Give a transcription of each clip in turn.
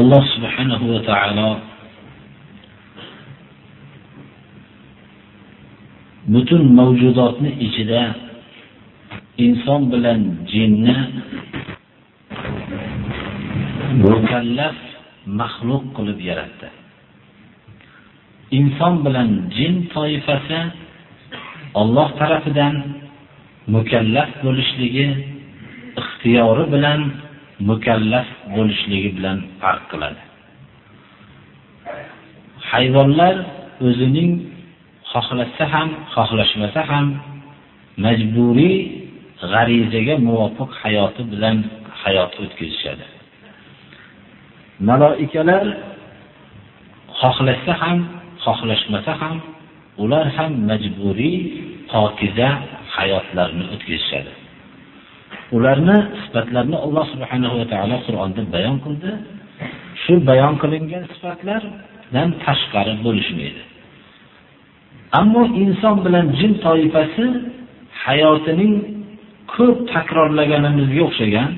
Alloh subhanahu va taolo butun mavjudotni ichida inson bilan jinni mukallaf maxluq qilib yaratdi. Inson bilan jin toifasi Alloh tarafidan mukallaf bo'lishligi ixtiyori bilan mukallaf bo'lishligi bilan farq qiladi. Hayvonlar o'zining xohlasa ham, xohlashmasa ham majburiy g'arizaga muvofiq hayoti bilan hayot o'tkazishadi. Maloikalar xohlasa ham, xohlashmasa ham ular ham majburiy pokiza hayotlarni o'tkazishadi. Ularni sifatlarni Alloh subhanahu va taolo Qur'onda bayon qildi. Shu bayon qilingan sifatlardan tashqari bo'lishmaydi. Ammo inson bilan jin toifasi hayotining ko'p takrorlaganimizga o'xshagan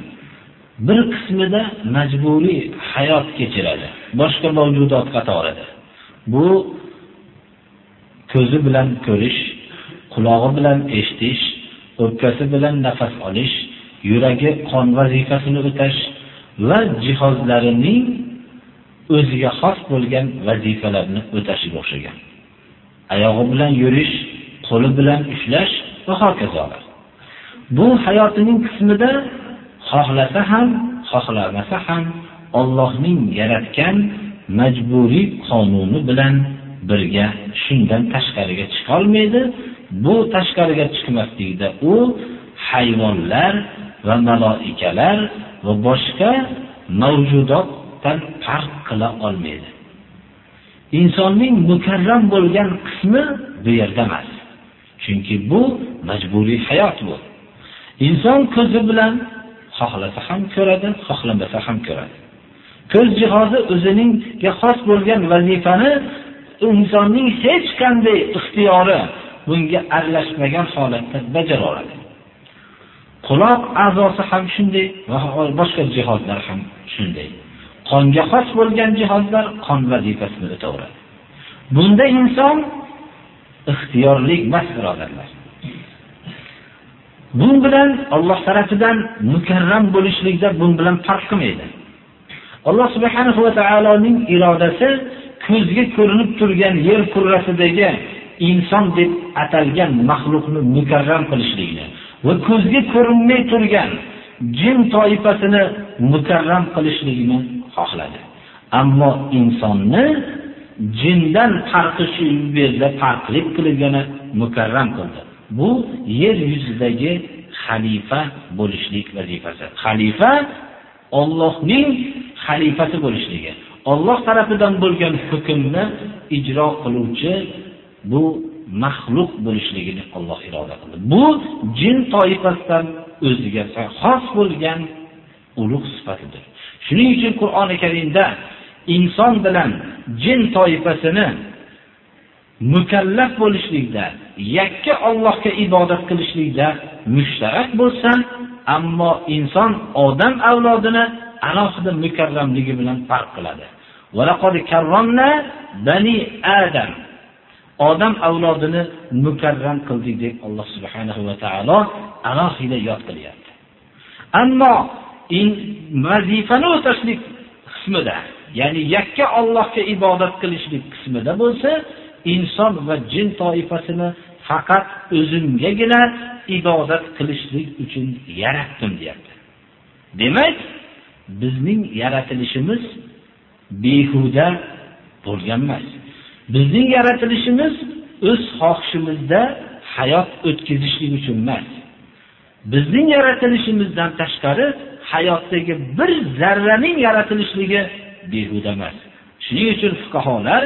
bir qismida majburiy hayot kechiradi. Boshqa mavjudot qatorida. Bu ko'zi bilan ko'rish, qulog'i bilan eshitish, o'pkasi bilan nafas olish, yuragi qon vazifasini o'tash va jihozlarining o'ziga xos bo'lgan vazifalarni o'tashiga o'xshagan. Oyog'i bilan yurish, qo'li bilan ushlash va hokazolar. Bu hayotining qismida xohlasa ham, xohlamasa ham Allohning yaratgan majburiy qonuni bilan birga shundan tashqariga chiqa olmaydi. Bu tashqariga chiqmasligida u hayvonlar va maloikalar va boshqa mavjudotdan farq qila olmaydi. Insonning mukarram bo'lgan qismi bu yerda emas. Chunki bu majburiy hayot bu. Inson ko'zi bilan xohlasa ham ko'radi, xohlamasa ham ko'radi. Ko'z jihozi o'ziningga xos bo'lgan vazifani insonning hech qanday ixtiyori bunga aralashmagan holatda bajara oladi. Quloq a'zosi ham shunday va boshqa jihozlar ham shunday. Qonga xos bo'lgan jihozlar qon vazifasini o'taveradi. Bunda inson ixtiyorlik emas birodarlar. Bu bilan Alloh tarafidan mukarram bo'lishlikda bu bilan farq qilmaydi. Alloh subhanahu va taoloning irodasi ko'zga ko'rinib turgan yer kurrasidagi inson deb atalgan maxluqni mukarram qilishligini va ko'zga ko'rinmay turgan jin toifasini mukarram qilishligini xohladi. Ammo insonni jindan farqi shu yerda farqlik qilgani mukarram qildi. Bu yer yuzidagi xalifa bo'lishlik vazifasi. Xalifa Allohning xalifasi bo'lishligi. Alloh tarafidan bo'lgan hukmni ijro qiluvchi bu maxluq bo'lishligini Alloh iroda qildi. Bu jin toifasidan o'ziga xos bo'lgan ulug' sifatidir. Shuning uchun Qur'oni Karimda inson bilan jin toifasini mukallaf bo'lishlikda, yakka Allohga ibodat qilishlikda mushtarak bo'lsa, ammo inson odam avlodini alohida mukarramligi bilan farq qiladi. Va laqad karramna bani adama odam avlodini mukarram qildik deb Alloh subhanahu va taolo alohida yod qilyapti. Ammo in vazifani o'tashlik qismida, ya'ni yakka Allohga ibodat qilishlik qismida bo'lsa, inson va jin toifasini faqat o'zimgagina ibodat qilishlik uchun yaratdim deyapti. Demak, bizning yaratilishimiz behuda bo'lgan emas. Bizning yaratilishimiz o'z xohishimizda hayot o'tkazishlik uchun emas. Bizning yaratilishimizdan tashqari hayotdagi bir zarraning yaratilishligi behuda emas. Shuning uchun fuqarolar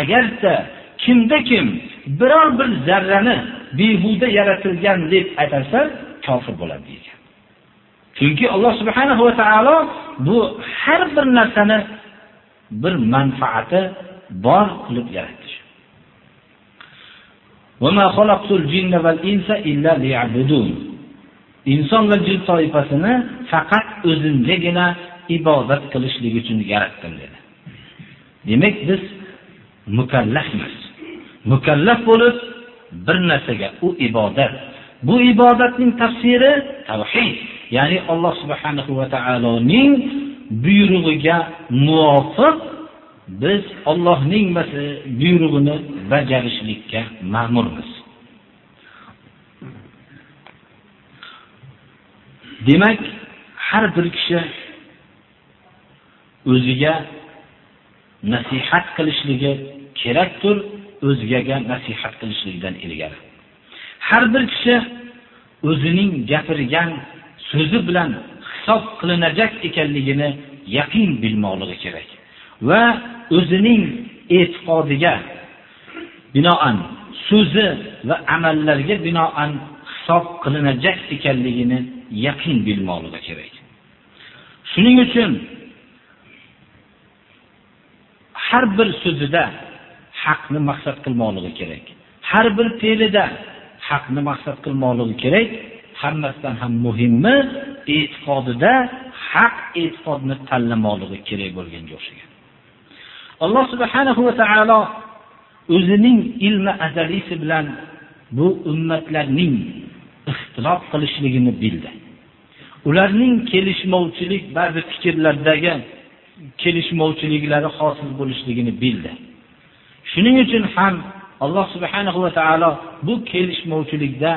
agarda kimda kim biror bir zarrani behuda yaratilgan deb aytsa, kofir bo'ladi degan. Chunki Alloh subhanahu va taolo bu har bir narsani bir manfaati bor qilib yaratdi. Va ma xalaqtul jinna val insa illa liya'budun. Inson va jin toifasini faqat o'zimgagina ibodat qilishlik uchun yaratdim dedi. Demak biz mukallafmiz. Mukallaf bo'lib bir narsaga u ibodat. Bu ibodatning tafsiri tavhid, ya'ni Alloh subhanahu va taoloning buyrug'iga muvofiq biz Allohning buyrug'ini bajarishlikka ma'murmiz. Demak, har bir kishi o'ziga nasihat qilishligi kerakdir, o'zgaga nasihat qilishlikdan ilgari. Har bir kishi o'zining gapirgan so'zi bilan hisob qilinajak ekanligini yaqin bilmoqligi kerak. Va o'zining e'tiqodiga binoan so'zi va amallarga binoan hisob qilinajak ekanligini yaqin bilmoqligi kerak. Shuning uchun har bir so'zida haqni maqsad qilmoqligi kerak. Har bir fe'lida haqni maqsad qilmoqligi kerak. Hammasidan ham muhimi e'tiqodida haq e'tiqodni tanlamoqligi kerak bo'lganga o'xshagan. Alloh subhanahu va taolo o'zining ilmi azalisi bilan bu ummatlarning ixtilof qilishligini bildi. Ularning kelishmovchilik ba'zi fikrlardagi kelishmovchiliklari hosil bo'lishligini bildi. Shuning uchun ham Alloh subhanahu va taolo bu kelishmovchilikda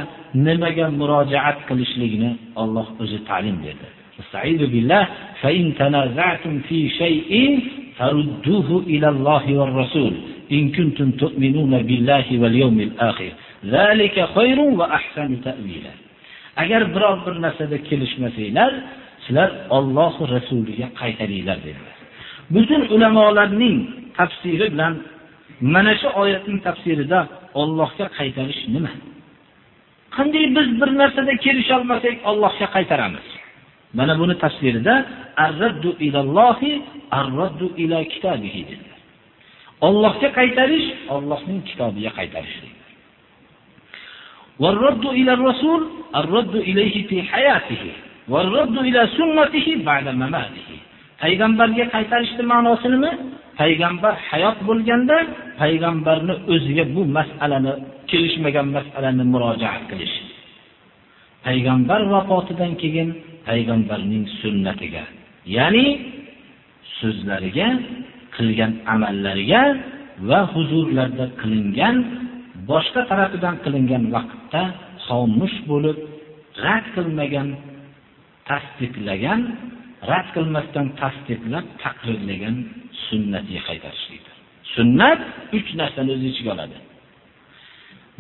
nimaga murojaat qilishligini Alloh o'zi ta'lim berdi. Estaizu billah فإن تنازعتم في fi shay'in farudduhu ila والرسول va rasul in kuntum tu'minuna الآخر ذلك yawmil akhir. تأويلا va. Agar biror bir narsada kelishmasanglar, sizlar Alloh rasuliga qaytaringlar dedilar. Butun ulamolarning tafsiri bilan mana shu oyatning tafsirida Allohga qaytarish nima? Qanday biz bir narsada kelisha olmasak Allohga qaytaramiz? Mana buni tafsirida ar-raddu ilallohi ar-raddu ila kitabihi dedilar. Allohga qaytarish Allohning kitobiga qaytarish. والرد إلى الرسول الرد إليه في حياته والرد إلى سنته بعد مماته payg'ambarga qaytarishni ma'nosi nima? Payg'ambar hayot bo'lganda payg'ambarni o'ziga bu masalani kelishmagan masalani murojaat qilish. Payg'ambar vafotidan keyin payg'ambarning sunnatiga, ya'ni so'zlariga, qilgan amallariga va huzurlarda qilingan boshqa tarafidan qilingan vaqtda xomush bo'lib, rad qilmagan, tasdiqlagan rad qilmasdan tasdiqlab taqrirlagan sunnatiga qaytarishlikdir. Sunnat uch narsani o'z ichiga oladi.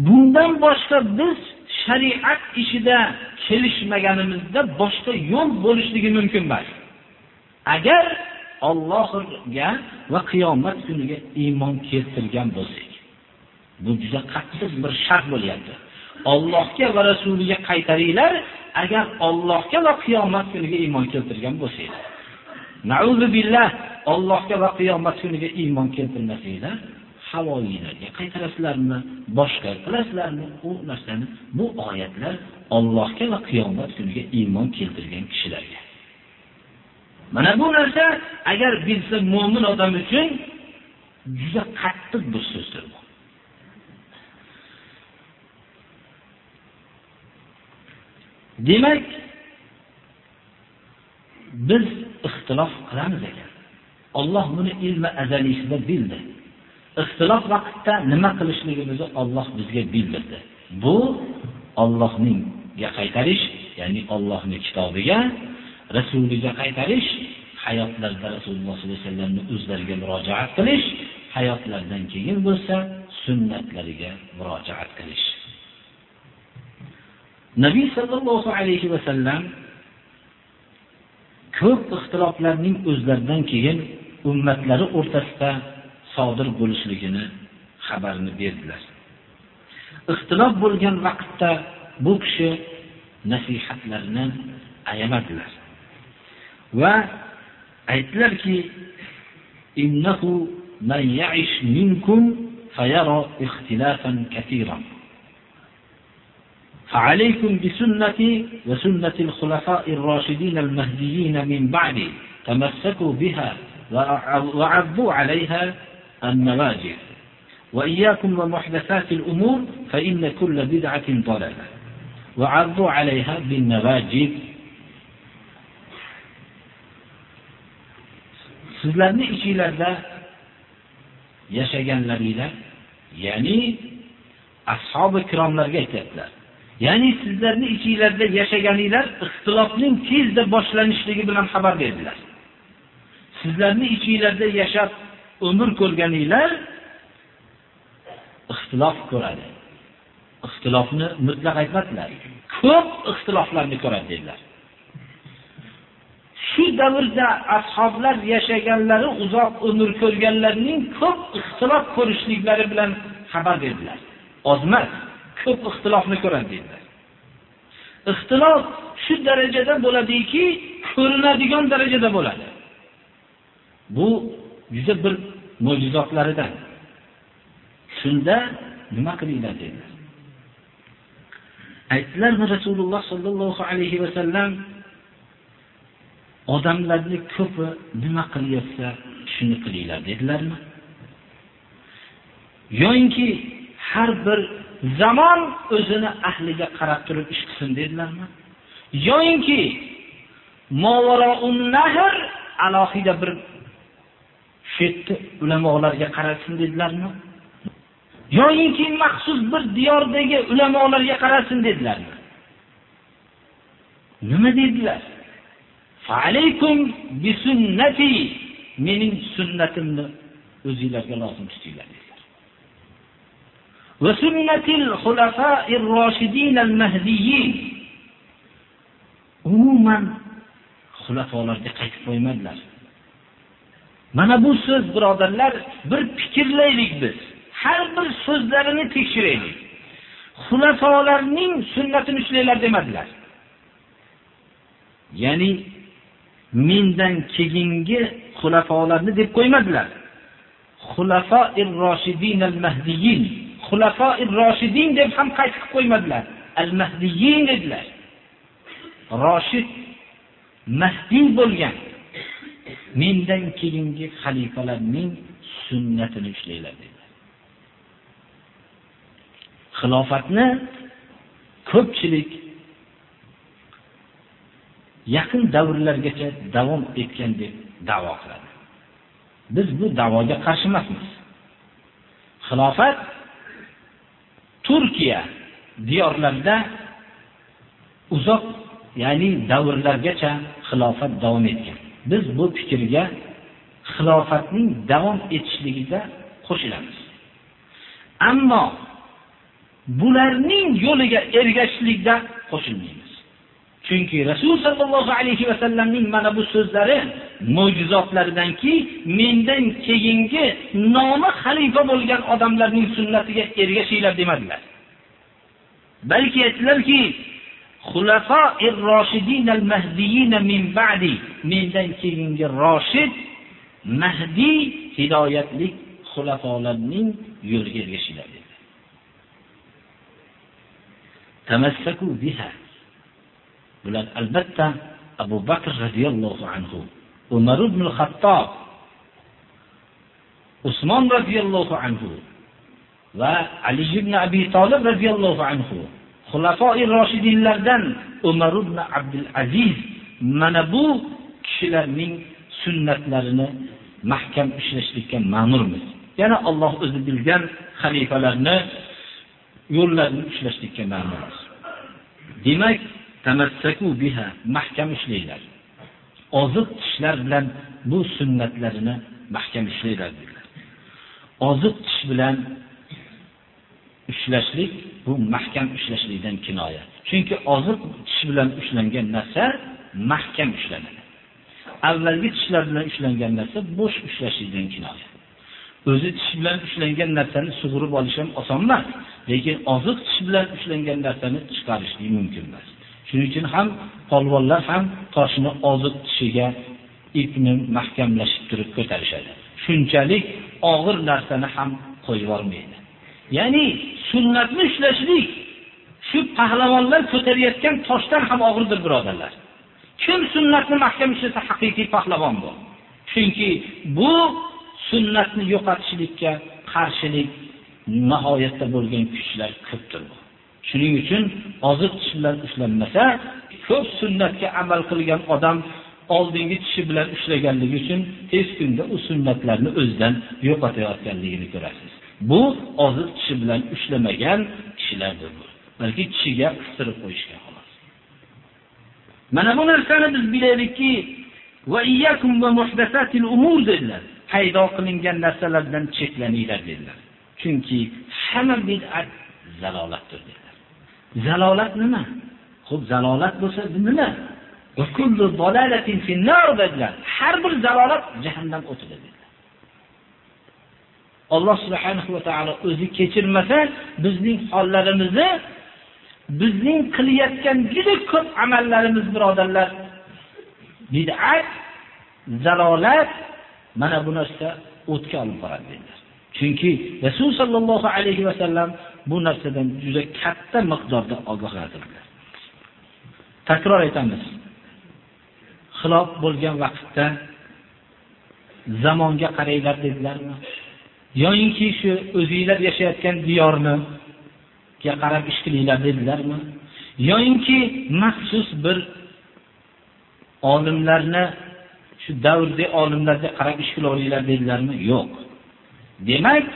Bundan boshqa biz shariat ishida kelishmaganimizda boshqa yo'l bo'lishligi mumkin emas. Agar Allohga va qiyomat kuniga iymon keltirgan bo'lsak, bu juda qattiq bir shart bo'lyapti. Allohga va rasuliga qaytaringlar, agar Allohga va qiyomat kuniga iymon keltirgan bo'lsangiz. Nauzu billah, Allohga va qiyomat kuniga iymon keltirmasanglar, havoyilarga qaytarasizlarmi, boshqa qilasizlarmi? U narsani bu oyatlar Allohga va qiyomat kuniga iymon keltirgan kishilarga. Mana bu narsa agar bilsa mu'min odam uchun juda qattiq bir so'zdir bu. Demak, biz ixtilof qilamiz ekan. Alloh buni ilmi azalisida bildi. Ixtilof vaqtda nima qilishligimizni Alloh bizga bildirdi. Bu Allohning qaytarish, ya'ni Allohning kitobiga, rasuliga qaytarish, hayotlarda Rasululloh sollallohu alayhi vasallamni o'zlariga murojaat qilish, hayotlardan keyin bo'lsa sunnatlariga murojaat qilish. Nabiy sallallohu alayhi vasallam ko'p ixtiloflarning o'zlaridan keyin ummatlari o'rtasida sodir bo'lishligini xabarini berdilar. Ixtilof bo'lgan vaqtda bu kishi nasihatlarini ayamadilar. Va aytdilarki, innahu man ya'ish minkum fayara ikhtilafan katiran. فعليكم بسنتي وسنة الخلفاء الراشدين المهديين من بعدي تمسكوا بها وعضوا عليها النواجذ وإياكم ومحدثات الأمور فإن كل بدعة ضلالة وعضوا عليها بالنواجذ sizlarni ichinglarda yashaganlaringlar ya'ni ashobi ikromlarga aytyaptilar ya'ni sizlarni ichinglarda yashaganinglar ixtilofning tezda boshlanishligi bilan xabar berdilar sizlarni ichinglarda yashab umr ko'rganinglar ixtilof ko'radi. Ixtilofni mutlaq aytmadilar. Ko'p ixtiloflarni ko'radi dedilar. Shu davrda ashablar yashaganlari uzoq umr ko'rganlarning ko'p ixtilof ko'rishliklari bilan xabar berdilar. Ozmas, ko'p ixtilofni ko'radi dedilar. Ixtilof shu darajada bo'ladiki, ko'rinadigan darajada bo'ladi. Bu juda bir mo'jizotlaridan. Shunda nima qilinglar dedilar. Aytdilarmi Rasululloh sollallohu alayhi va sallam odamlarning ko'pi nima qilyapsa shuni qilinglar dedilarmi? Yo'inki har bir zamon o'zini ahliga qarab turib ish qilsin dedilarmi? Yo'inki Mavaraun nahr alohida bir shu yerda ulamolarga qarasin dedilarmi? yoyinki maxsus bir diyordagi ulamolarga qarasin dedilarmi? Nima dedilar? Fa'alaykum bi mening sunnatimni o'zingizlarga lozim tutinglar dedilar. Va sunnatil xulafa'ir roshidin al-mahdiyyin umuman xulafolarga qaytib qo'ymadilar. Mana bu so'z birodarlar bir fikrlaylik biz. har bir so'zlarini tekshiraylik. Xulafolarning sunnatini ushlanglar demadilar. Ya'ni mendan keyingi xulafolarni deb qo'ymadilar. Xulafoir roshidin al-mahdiyin, Xulafoir roshidin deb ham qaytib qo'ymadilar. Al-mahdiyin dedilar. Roshid mahdiy bo'lgan mendan keyingi xalifalarning sunnatini ushlanglar dedi. xilofatni ko'pchilik yaqin davrlargacha davom etgan deb da'vo qiladi. Biz bu da'voga qarshi emasmiz. Xilofat Turkiya diyorlarida uzoq, ya'ni davrlargacha xilofat davom etgan. Biz bu fikrga xilofatning davom etishligida qo'shilamiz. Ammo bularning yo'liga ergashishlikda qo'shilmaymiz. Chunki Rasul sallallohu alayhi va sallamning mana bu so'zlari mo'jizotlaridanki, mendan keyingi nomi xalifa bo'lgan odamlarning sunnatiga ergashinglar demadilar. Balki aytdilarki, xulafoir roshidin al-mahdiyyin min ba'di mendan keyingi roshid mahdi hidoyatlik xulafolarning yo'liga ergashinglar dedi. تمسكوا بها bular albatta Abu Bakr radhiyallohu anhu, Umar ibn al-Xattob, Usmon radhiyallohu anhu va Ali ibn Abi Talib radhiyallohu anhu xulafoi roshidinlardan Umar ibn Abdul Aziz mana bu kishilarning sunnatlarini mahkam ishlashlikka ma'murmiz. Yana Alloh o'zi bilgan xalifalarni yo'llarini ishlashlikka ma'murmiz. Demak, tamassaku biha mahkam ishlanglar. Oziq tishlar bilan bu sunnatlarini mahkam ishlanglar dedilar. Oziq tish bilan ushlashlik bu mahkam ushlashlikdan kinoya. Chunki oziq tish bilan ushlangan narsa mahkam ushlanadi. avvalgi tishlar bilan ushlangan narsa bo'sh ushlashlikdan kinoya. O'zi tish bilan ushlangan narsani sug'urib olish ham oson emas, lekin oziq tish bilan ushlangan narsani chiqarishlik mumkin emas. Shuning uchun ham polvonlar ham toshni oziq tishiga ipni mahkamlashib turib ko'tarishadi. Shunchalik og'ir narsani ham qo'yib yubormaydi. Ya'ni sunnatni ushlashlik shu pahlavonlar ko'tarayotgan toshdan ham og'irdir birodarlar. Kim sunnatni mahkam ushlasa haqiqiy pahlavon bu. Chunki bu sunnatni yo'qotishlikka qarshilik nihoyatda bo'lgan kuchlar ko'pdir bu. Shuning uchun oziq tish bilan ushlanmasa, ko'p sunnatga amal qilgan odam oldingi tishi bilan ushlaganligi uchun tez kunda u sunnatlarni o'zidan yo'qotayotganligini ko'rasiz. Bu oziq tishi bilan ushlamagan kishilardir bu. Balki tishiga qistirib qo'yishgan xolos. Mana bu narsani biz bilaylikki, va iyyakum va muhdathatil umur dedilar. Paydo qilingan narsalardan cheklaninglar dedilar. Chunki hamma bid'at zalolatdir dedilar. Zalolat nima? Xo'p, zalolat bo'lsa nima? Va kullu dalalatin fin-nar dedilar. Har bir zalolat jahannam o'tidir. Alloh subhanahu va taolo o'zi kechirmasa, bizning hollarimizni, bizning qilayotgan juda ko'p amallarimiz birodarlar bid'at, zalolat mana bu narsa o'tga olib boradi dedilar. Chunki Rasul sallallohu alayhi va sallam bu narsadan juda katta miqdorda ogohlantirdilar. Takror aytamiz. Xilof bo'lgan vaqtda zamonga qaranglar dedilarmi? Yoyinki shu o'zinglar yashayotgan diyorni qarab ish qilinglar dedilarmi? Yoyinki maxsus bir olimlarni shu davrda olimlarga qarab ish qilaveringlar dedilarmi? Yo'q. Demak,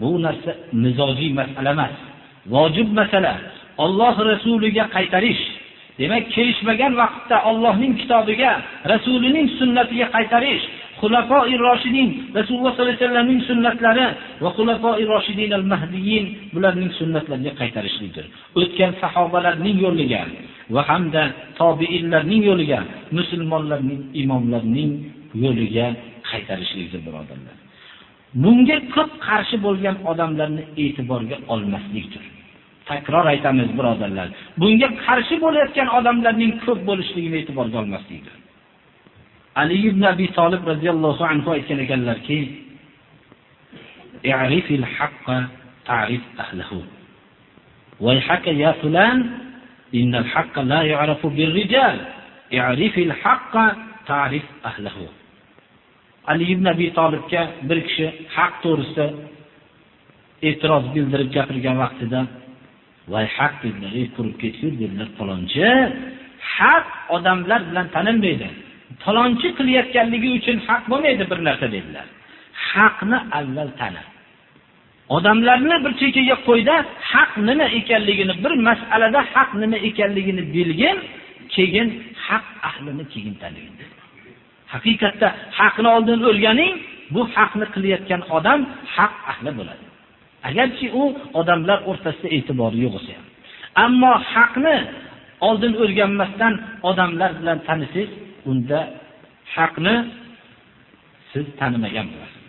bu narsa mizojiy masala emas. Vojib masala. Alloh rasuliga qaytarish. Demak, kelishmagan vaqtda Allohning kitobiga, rasulining sunnatiga qaytarish xulafoi roshidin rasululloh sollallohu alayhi vasallamning sunnatlari va xulafoi roshidin al mahdiyin bularning sunnatlariga qaytarishlikdir o'tgan sahobalarning yo'liga va hamda tobiinlarning yo'liga musulmonlarning imomlarning yo'liga qaytarishlikdir birodarlar. Bunga ko'p qarshi bo'lgan odamlarni e'tiborga olmaslikdir. Takror aytamiz birodarlar. Bunga qarshi bo'layotgan odamlarning ko'p bo'lishligini e'tiborga olmaslikdir. Ali ibn Abi Talib radhiyallohu anhu aytgan ekanlarki, "I'rifil haqqa ta'rif ahlihi." Wayhaka ya fulan, innal haqqa la yu'rafu bir-rijal. I'rifil haqqa ta'rif ahlihi. Ali ibn Abi Talibga bir kishi haq to'g'risida e'tiroz bildirib gapirgan vaqtida "Vay haq dedilar, qurib ketgur dedilar falonchi. Haq odamlar bilan tanilmaydi. Falonchi qilayotganligi uchun haq bo'lmaydi bir narsa dedilar. Haqni avval tani. Odamlarni bir chekkaga qo'yda haq nima ekanligini, bir masalada haq nima ekanligini bilgin, keyin haq ahlini keyin tanigin. Haqiqatda haqni oldin o'rganing, bu haqni qilayotgan odam haq ahli bo'ladi. Agarchi u odamlar o'rtasida e'tibori yo'q bo'lsa ham. Ammo haqni oldin o'rganmasdan odamlar bilan tanisiz, unda haqni siz tanimagan bo'lasiz.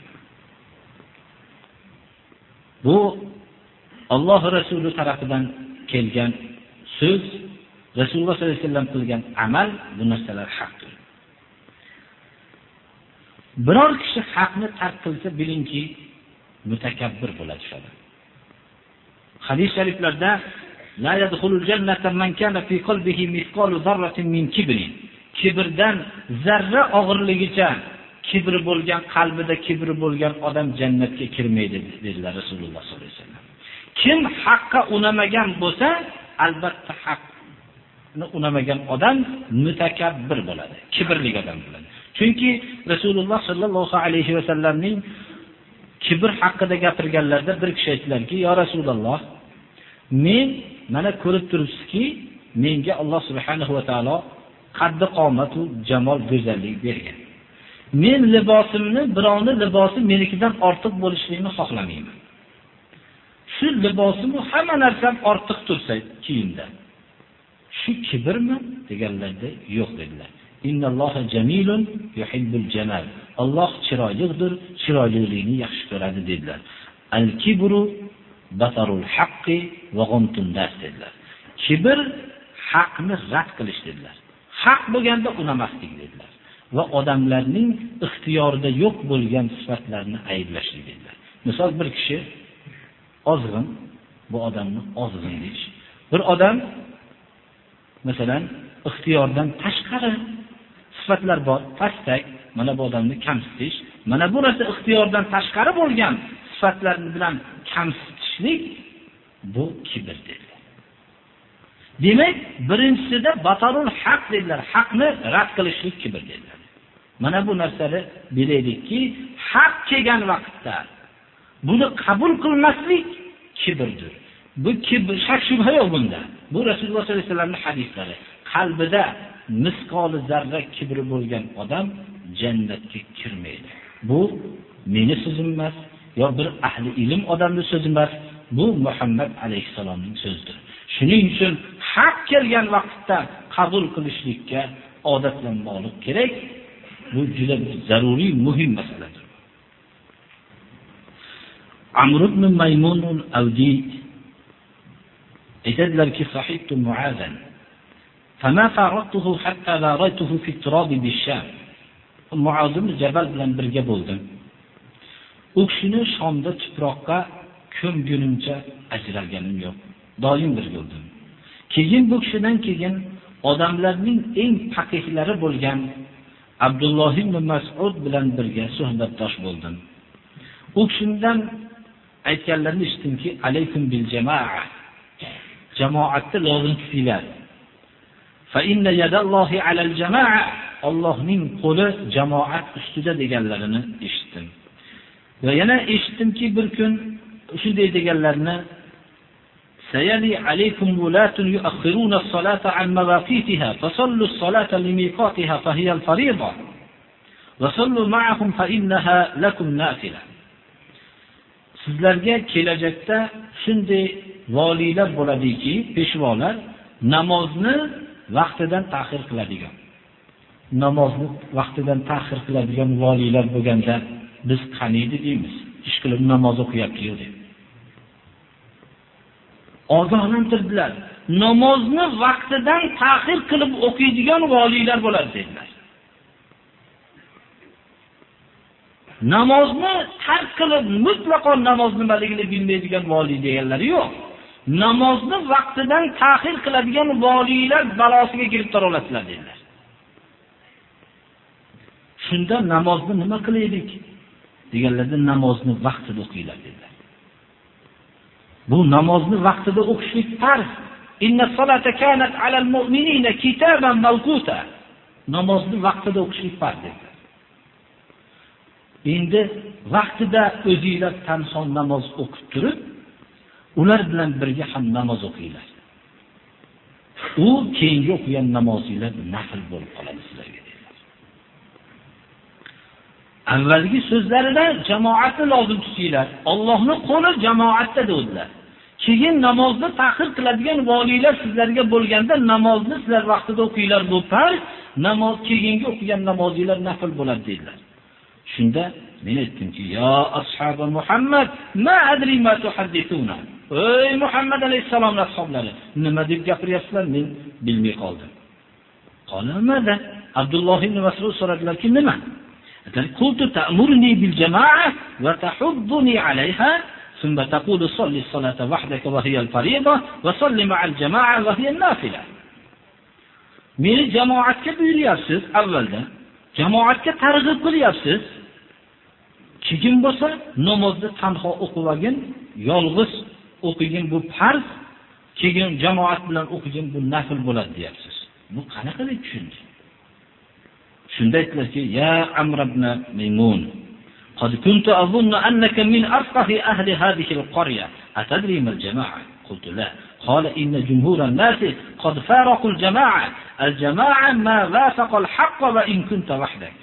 Bu Alloh rasuli tarafidan kelgan so'z, Rasululloh sollallohu alayhi vasallam qilgan amal bu narsalar haqdir. Biror kishi haqni tark qilsa, bilingki, mutakabbir bo'ladi shada. Hadis shariflarda la yadkhulul jannata man kana fi qalbihi mithqalu zarratin min kibrin kibrdan zarra og'irligicha kibr bo'lgan qalbida kibr bo'lgan odam jannatga kirmaydi dedilar Rasululloh sollallohu alayhi vasallam. Kim haqqa unamagan bo'lsa, albatta haqni unamagan odam mutakabbir bo'ladi, kibrli odam bo'ladi. Chunki Rasululloh sollallohu alayhi vasallamning kibr haqida gapirganlarida bir kishi aytdilarki, "Ya Rasululloh, men mana ko'rib turibsizki, menga Alloh subhanahu va taolo qaddi qomatu jamol go'zallik bergan. Men libosimni birovning libosi menikidan ortiq bo'lishligini xohlamayman. Shu libosim hamma narsam ortiq tursa kiyimda. Shu kibrmi deganlarda yo'q dedilar. Innalloha jamilun yuhibbul jamal. Alloh chiroylidir, chiroylilikni yaxshi ko'radi dedilar. Al-kibru batarul haqqi va ghamtun dedilar. Kibr haqni rad qilish dedilar. Haq bo'lganda unamaslik dedilar. Va odamlarning ixtiyorida yo'q bo'lgan sifatlarni ayblashlik dedilar. Misol bir kishi ozg'in, bu odamni ozg'in deyish. Bir odam masalan ixtiyordan tashqari sifatlar bor, pastak, mana bu odamni kamsitish, mana bu narsa ixtiyordan tashqari bo'lgan sifatlar bilan kamsitishlik bu kibr dedi Demak, birinchisida batarul haq dedilar, haqni rad qilishlik kibr dedilar. Mana bu narsani bilaylikki, haq kelgan vaqtda buni qabul qilmaslik kibrdir. Bu kibr shak shubha yo'q bunda. Bu Rasululloh sollallohu alayhi vasallamning hadislari. Qalbida misqoli zarra kibri bo'lgan odam jannatga kirmaydi. Bu meni so'zim emas, yo bir ahli ilm odamning so'zi emas, bu Muhammad alayhisalomning so'zidir. Shuning uchun haq kelgan vaqtda qabul qilishlikka odatlanmoq kerak. Bu juda zaruriy, muhim masaladir. Amr ibn Maymun al-Avdi aytadilarki, sahibtu Mu'azan. Fama faratuhu hatta la fi turabi bisham. Mu'az ibn Jabal bilan birga bo'ldi. u kishini shomda tuproqqa ko'mgunimcha ajralganim yo'q Doim birga bo'ldim. Keyin bu kishidan keyin odamlarning eng faqihlari bo'lgan Abdulloh ibn Mas'ud bilan birga suhbatdosh bo'ldim. U kishidan aytganlarini eshitdimki, alaykum bil jamoa. Jamoatni lozim tutinglar. Fa inna yadallohi alal jamoa. Allohning qo'li jamoat ustida deganlarini eshitdim. Va yana eshitdimki bir kun shunday deganlarini سيلي عليكم ولاة يؤخرون الصلاة عن مواقيتها فصلوا الصلاة لميقاتها فهي الفريضة وصلوا معهم فإنها لكم نافلة sizlarga kelajakda shunday voliylar bo'ladiki, peshvolar namozni vaqtidan ta'xir qiladigan. Namozni vaqtidan ta'xir qiladigan voliylar bo'lganda biz qaniydi deymiz. Ish qilib namoz o'qiyapti-yu deb. Ogohlantirdilar. Namozni vaqtidan ta'xir qilib o'qiydigan voliylar bo'ladi dedilar. namozni tark qilib mutlaqo namoz nimaligini bilmaydigan voliy deganlari yo'q. Namozni vaqtidan ta'xir qiladigan voliylar balosiga giribtor bo'ladilar dedilar. Shunda namozni nima qilaylik? deganlarda namozni vaqtida o'qinglar dedilar. Bu namozni vaqtida o'qishlik farz. Inna solata kanat alal mu'minina kitaban mawquta. Namozni vaqtida o'qishlik farz dedilar. Endi vaqtida o'zingizlar tanson namoz o'qib turib, ular bilan birga ham namoz o'qinglar. U keyingi o'qigan namozinglar nafl bo'lib qoladi sizlarga dedilar. Avvalgi so'zlarida jamoatni lozim tutinglar. Allohning qo'li jamoatda dedilar. Keyin namozni ta'xir qiladigan voliylar sizlarga bo'lganda namozni sizlar vaqtida o'qinglar bu farz, namoz keyingi o'qigan namozinglar nafl bo'ladi dedilar. Shunda men aytdimki, "Ya ashabi Muhammad, ma adri ma tuhaddithuna." Ey Muhammad alayhisalom ashoblari nima deb gapiryapsizlar? Men bilmay qoldim. Qolamada Abdulloh ibn Mas'ud so'radilarki, nima? قلت تأمرني بالجماعة وتحضني عليها ثم تقول صل الصلاة وحدك وهي الفريضة وصل مع الجماعة وهي النافلة meni jamoatga buyuryapsiz avvalda jamoatga targ'ib qilyapsiz keyin bo'lsa namozni tanho o'qivagin yolg'iz o'qigin bu farz keyin jamoat bilan o'qigin bu nafl bo'ladi deyapsiz bu qanaqa deb tushundi shunda aytdilarki ya amr ibn maymun قد كنت أظن أنك من أفقه أهل هذه القرية. أتدري ما الجماعة؟ قلت لا. قال إن جمهور الناس قد فارقوا الجماعة. الجماعة ما وافق الحق وإن كنت وحدك.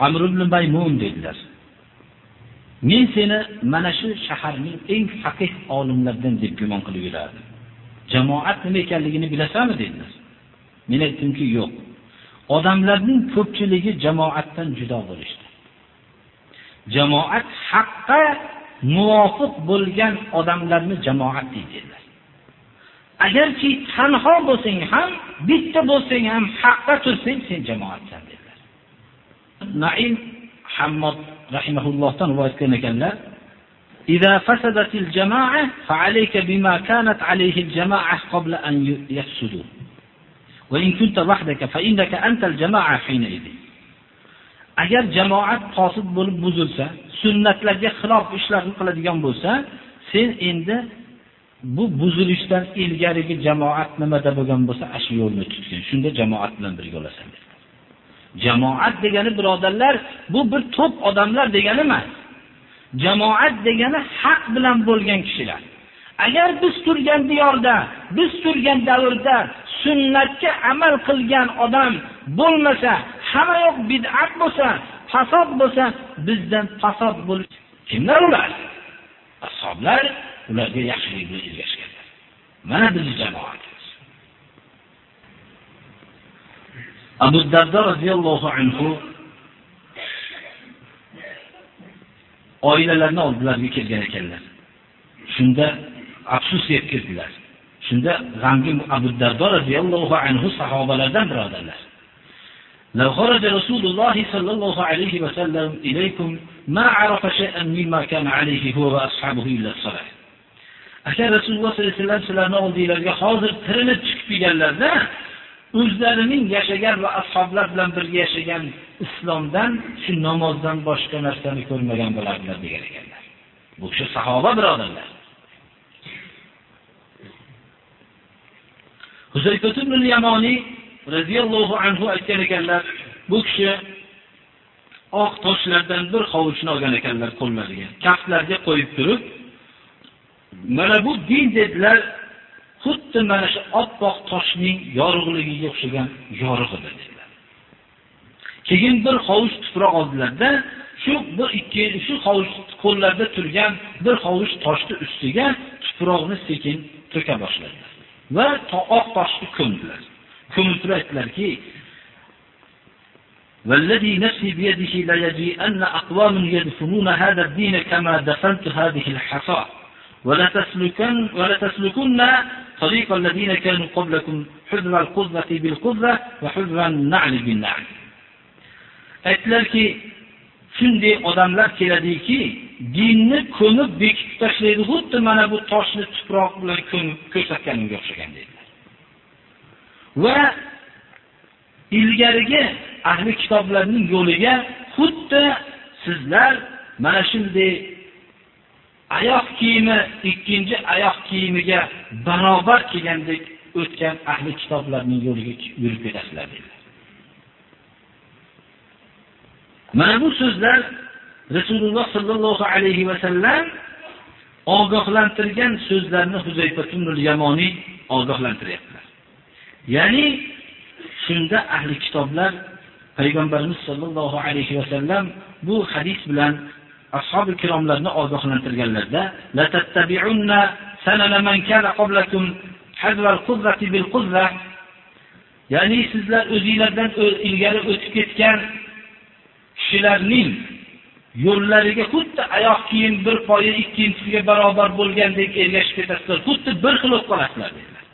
عمرو بن ميمون دلر من سنة منشو شحر من إن حقيق أولم لبن دل جمان قلو جماعة نميكا لغني بلسان دلر من التنكي يوق Odamlarning ko'pchiligi jamoatdan judo bo'lishdi. Jamoat haqqa muvofiq bo'lgan odamlarni jamoat deydilar. Agarki tanho bo'lsang ham, bitta bo'lsang ham haqqa tursang, sen jamoatsan dedilar. Naim Hammod rahimahullohdan rivoyat qilgan ekanlar. إذا فسدت الجماعة فعليك بما كانت عليه الجماعة قبل أن يفسدوا وإن كنت وحدك فإنك أنت الجماعة حينئذ agar jamoat qosid bo'lib buzilsa sunnatlarga xilof ishlarni qiladigan bo'lsa sen endi bu buzilishdan ilgarigi jamoat nimada bo'lgan bo'lsa ana shu yo'lni tutgin shunda jamoat bilan birga bo'lasan jamoat degani birodarlar bu bir to'p odamlar degani emas jamoat degani haq bilan bo'lgan kishilar agar biz turgan diyorda biz turgan davrda sunnatga amal qilgan odam bo'lmasa hamma yoq bid'at bo'lsa fasod bo'lsa bizdan fasod bo'lish kimlar ular? Ashoblar ularga yaxshilik bilan ergashganlar mana bizni jamoatimiz. Abu dardo roziyallohu anhu oilalarini oldilariga kelgan ekanlar. Shunda afsus yetkazdilar shunda g'amgin abu dardo roziyallohu anhu sahobalardan birodarlar لو خرج رسول الله صلى الله عليه وسلم إليكم ما عرف شيئا مما كان عليه هو وأصحابه إلا الصلاة agar rasululloh sollallohu alayhi vasallam sizlarni oldinglarga hozir tirilib chiqib kelganlarda o'zlarining yashagan va ashoblar bilan birga yashagan islomdan shu namozdan boshqa narsani ko'rmagan bo'lardilar degan ekanlar bu kishi sahoba birodarlar Huzayfatul yamoniy roziyallohu anhu aytgan ekanlar bu kishi oq toshlardan bir hovuchni olgan ekanlar qo'llariga kaftlarga qo'yib turib mana bu din dedilar xuddi mana shu oppoq toshning yorug'ligiga o'xshagan yorug'idir dedilar. Keyin bir hovuch tuproq oldilarda shu bir ikki shu hovuch qo'llarida turgan bir hovuch toshni ustiga tuproqni sekin to'ka boshladilar. Va oq toshni ko'mdilar ko'mib aytdilarki والذي نفسي بيده ليجيئن أقوام يدفنون هذا الدين كما دفنت هذه الحصى ولتسلكن, ولتسلكن طريق الذين كانوا قبلكم حذر القذة بالقذة وحذر النعل بالنعل aytdilarki shunday odamlar keladiki dinni ko'mib bekitib tashlaydi xuddi mana bu toshni tuproq bilan ko'mib ko'rsatganimga o'xshagan deydilar va ilgarigi ahli kitoblarning yo'liga xuddi sizlar mana shunday oyoq kiyimi ikkinchi oyoq kiyimiga barobar kelgandek o'tgan ahli kitoblarning yo'liga yurib ketasizlar dedilar. Mana bu so'zlar rasululloh sollallohu alayhi va sallam ogohlantirgan so'zlarni Huzayfa huzayfatul yamoniy ogohlantiryaptilar. Ya'ni shunda ahli kitoblar payg'ambarimiz sollallohu alayhi va sallam bu hadis bilan ashabi kiromlarni ogohlantirganlarda la tattabi'unna sanala man kana qablakum hadwal qudrati bil qudra. Ya'ni sizlar o'zingizlardan ilgari o'tib ketgan kishilarning yo'llariga xuddi oyoq kiyim bir poyi ikkinchisiga barobar bo'lgandek ergashib ketasizlar xuddi bir xil bo'lib qolasizlar dedilar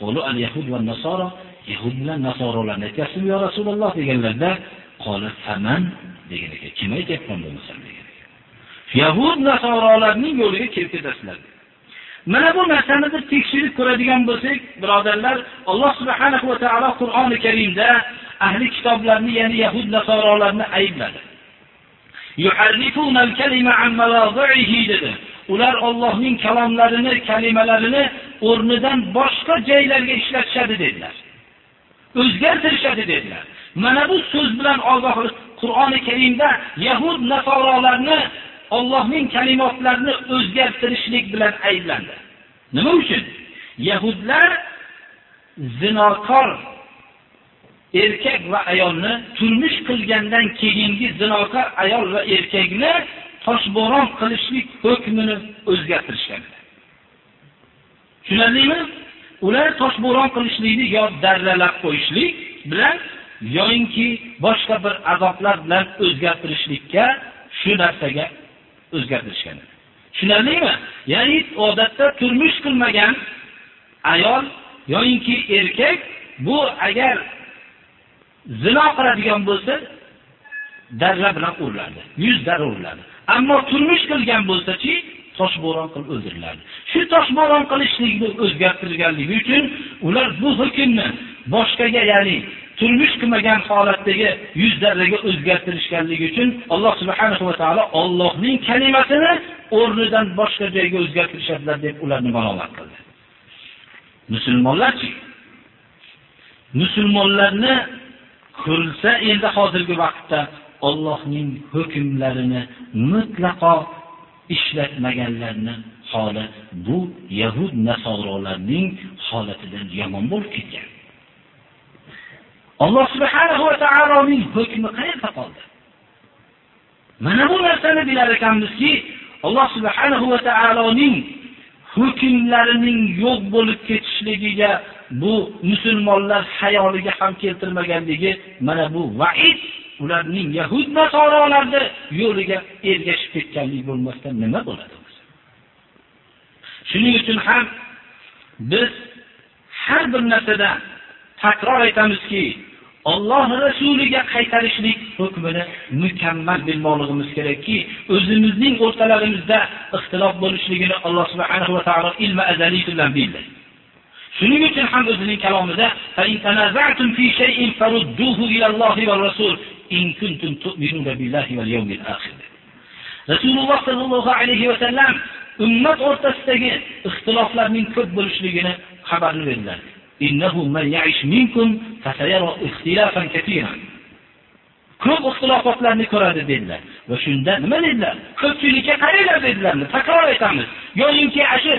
Qolu al-yahud va nasoro yahud bilan nasorolarni aytyapsizmi yo Rasululloh deganlarda qola faman degan ekan. Kim aytyapman bo'lmasam degan ekan. Yahud nasorolarning yo'liga kelib ketasizlar. Mana bu narsani bir tekshirib ko'radigan bo'lsak, birodarlar, Alloh subhanahu va taolo Qur'oni Karimda ahli kitoblarni, ya'ni yahud nasorolarni aybladi. Yuharrifuna al-kalima an mawadhi'ihi dedi. Ular Allohning kalomlarini, kalimalarini o'rnidan boshqa joylarga ishlatishadi dedilar. O'zgartirishadi dedilar. Mana bu so'z bilan ogohlik Qur'oni Karimda yahud nasorolarni Allohning kalimotlarini o'zgartirishlik bilan ayblandi. Nima uchun? Yahudlar zinokor erkak va ayolni turmush qilgandan keyingi zinokor ayol va erkakni toshbo'ron qilishlik hukmini o'zgartirishgan. Tushunarlimi? ular toshbo'ron qilishlikni yo darralab qo'yishlik bilan yoyinki boshqa bir azoblar bilan o'zgartirishlikka shu narsaga o'zgartirishgan. Tushunarlimi? Ya'ni odatda turmush qilmagan ayol yoyinki erkak bu agar zino qiladigan bo'lsa, darra bilan uriladi, yuz darra uriladi. Ammo turmush qilgan bo'lsa-chi, toshbo'ron qilib o'ldiriladi. Shu toshbo'ron qilishlikni o'zgartirganligi uchun ular bu hukmni boshqaga, ya'ni turmush qilmagan holatdagi yuz darraga o'zgartirishganligi uchun Alloh subhanahu va taolo Allohning kalimasini o'rnidan boshqa joyga o'zgartirishadilar deb ularni ma'lumot qildi. Musulmonlarchi? Musulmonlarni ko'rilsa endi hozirgi vaqtda Allohning hukmlarini mutlaqo ishlatmaganlarni holi bu yahud nasorolarning holatidan yomon bo'lib ketgan. Alloh subhanahu va taoloning hukmi qayerda qoldi? Mana bu narsani bilar ekanmizki, Alloh subhanahu va taoloning hukmlarining yo'q bo'lib ketishligiga bu musulmonlar hayoliga ham keltirmaganligi mana bu va'id ularning yahud nasorolarni yo'liga ergashib ketganlik bo'lmasdan nima bo'ladi? Shuning uchun ham biz har bir narsada takror aytamizki, Alloh rasuliga qaytarishlik hukmini mukammal bilmoqligimiz kerakki, o'zimizning o'rtalarimizda ixtilof bo'lishligini Alloh subhanahu va taolo ilmi azaliy bilan bildi. Shuning uchun ham o'zining kalomida Rasululloh sallallohu alayhi va sallam ummat o'rtasidagi ixtiloflarning ko'p bo'lishligini xabar berdilar. Innahu man ya'ish minkum fasayara ikhtilafan katiran. Ko'p ixtilofotlarni ko'radi dedilar. va shunda nima dedilar ko'pchilikka qaranglar dedilar takror aytamiz yoyinki shu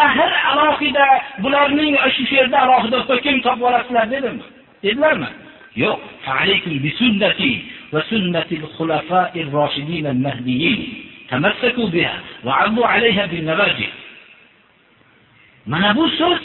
nahr alohida bularning shu yerda alohida hukm topib olasizlar dedimi dedilarmi yo'q بسنتي وسنة الخلفاء الراشدين المهديين تمسكوا بها وعضوا عليها بالنواجذ mana bu so'z